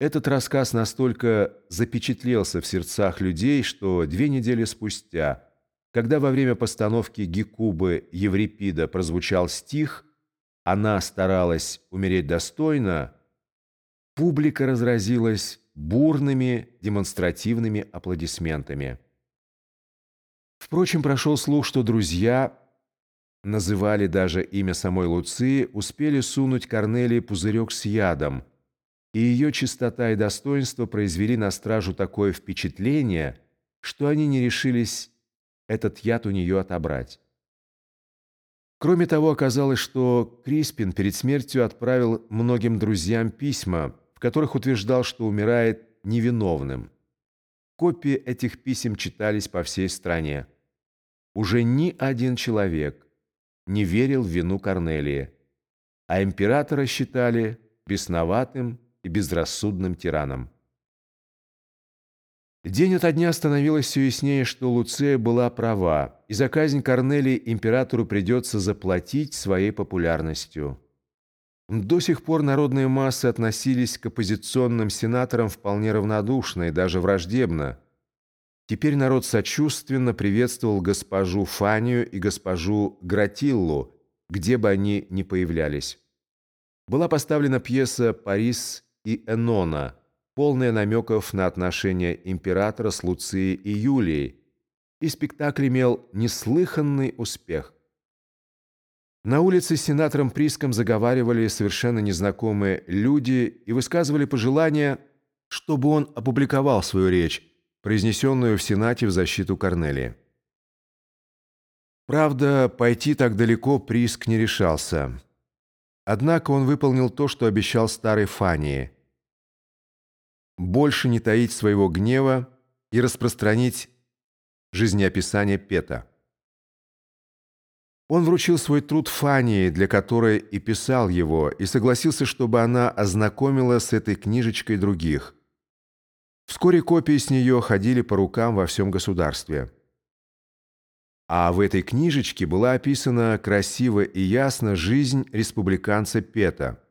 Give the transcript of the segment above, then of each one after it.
Этот рассказ настолько запечатлелся в сердцах людей, что две недели спустя, когда во время постановки Гекубы Еврипида прозвучал стих «Она старалась умереть достойно», публика разразилась бурными демонстративными аплодисментами. Впрочем, прошел слух, что друзья называли даже имя самой Луции, успели сунуть Корнелии пузырек с ядом, и ее чистота и достоинство произвели на стражу такое впечатление, что они не решились этот яд у нее отобрать. Кроме того, оказалось, что Криспин перед смертью отправил многим друзьям письма, в которых утверждал, что умирает невиновным. Копии этих писем читались по всей стране. Уже ни один человек не верил в вину Корнелии, а императора считали бесноватым и безрассудным тираном. День ото дня становилось все яснее, что Луция была права, и за казнь Корнелии императору придется заплатить своей популярностью. До сих пор народные массы относились к оппозиционным сенаторам вполне равнодушно и даже враждебно. Теперь народ сочувственно приветствовал госпожу Фанию и госпожу Гратиллу, где бы они ни появлялись. Была поставлена пьеса «Парис и Энона», полная намеков на отношения императора с Луцией и Юлией, и спектакль имел неслыханный успех. На улице с сенатором Приском заговаривали совершенно незнакомые люди и высказывали пожелания, чтобы он опубликовал свою речь, произнесенную в Сенате в защиту Корнелии. Правда, пойти так далеко Приск не решался. Однако он выполнил то, что обещал старой Фании. Больше не таить своего гнева и распространить жизнеописание Пета. Он вручил свой труд Фании, для которой и писал его, и согласился, чтобы она ознакомила с этой книжечкой других – Вскоре копии с нее ходили по рукам во всем государстве. А в этой книжечке была описана красиво и ясно жизнь республиканца Пета.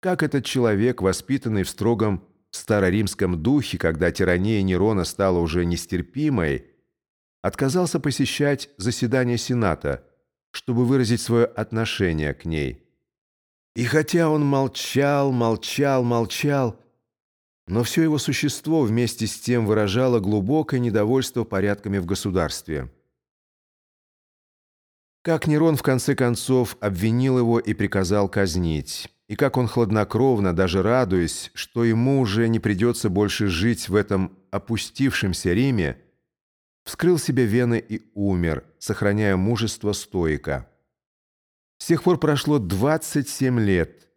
Как этот человек, воспитанный в строгом староримском духе, когда тирания Нерона стала уже нестерпимой, отказался посещать заседания Сената, чтобы выразить свое отношение к ней. И хотя он молчал, молчал, молчал, но все его существо вместе с тем выражало глубокое недовольство порядками в государстве. Как Нерон в конце концов обвинил его и приказал казнить, и как он хладнокровно, даже радуясь, что ему уже не придется больше жить в этом опустившемся Риме, вскрыл себе вены и умер, сохраняя мужество стоика. С тех пор прошло 27 лет –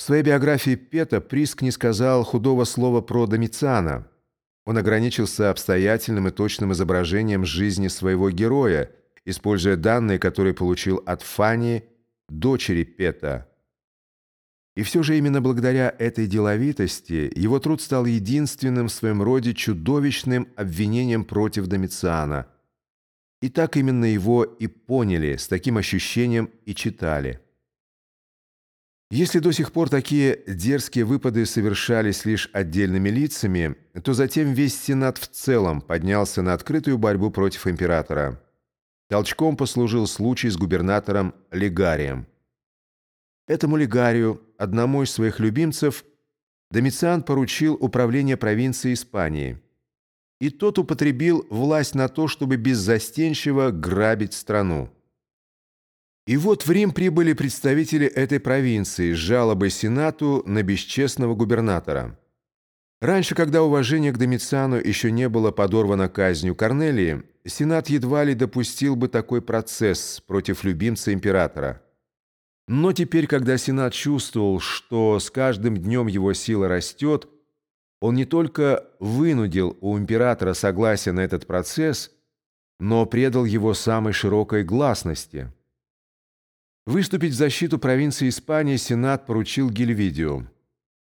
в своей биографии Пета Приск не сказал худого слова про Домициана. Он ограничился обстоятельным и точным изображением жизни своего героя, используя данные, которые получил от Фани, дочери Пета. И все же именно благодаря этой деловитости его труд стал единственным в своем роде чудовищным обвинением против Домициана. И так именно его и поняли, с таким ощущением и читали. Если до сих пор такие дерзкие выпады совершались лишь отдельными лицами, то затем весь Сенат в целом поднялся на открытую борьбу против императора. Толчком послужил случай с губернатором Легарием. Этому Легарию, одному из своих любимцев, Домициан поручил управление провинцией Испании. И тот употребил власть на то, чтобы беззастенчиво грабить страну. И вот в Рим прибыли представители этой провинции с жалобой Сенату на бесчестного губернатора. Раньше, когда уважение к Домициану еще не было подорвано казнью Корнелии, Сенат едва ли допустил бы такой процесс против любимца императора. Но теперь, когда Сенат чувствовал, что с каждым днем его сила растет, он не только вынудил у императора согласие на этот процесс, но предал его самой широкой гласности – Выступить в защиту провинции Испании Сенат поручил Гильвидио.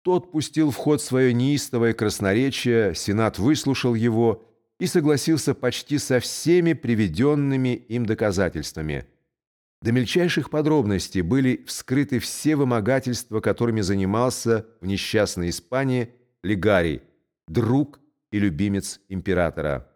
Тот пустил в ход свое неистовое красноречие, Сенат выслушал его и согласился почти со всеми приведенными им доказательствами. До мельчайших подробностей были вскрыты все вымогательства, которыми занимался в несчастной Испании Легарий, друг и любимец императора.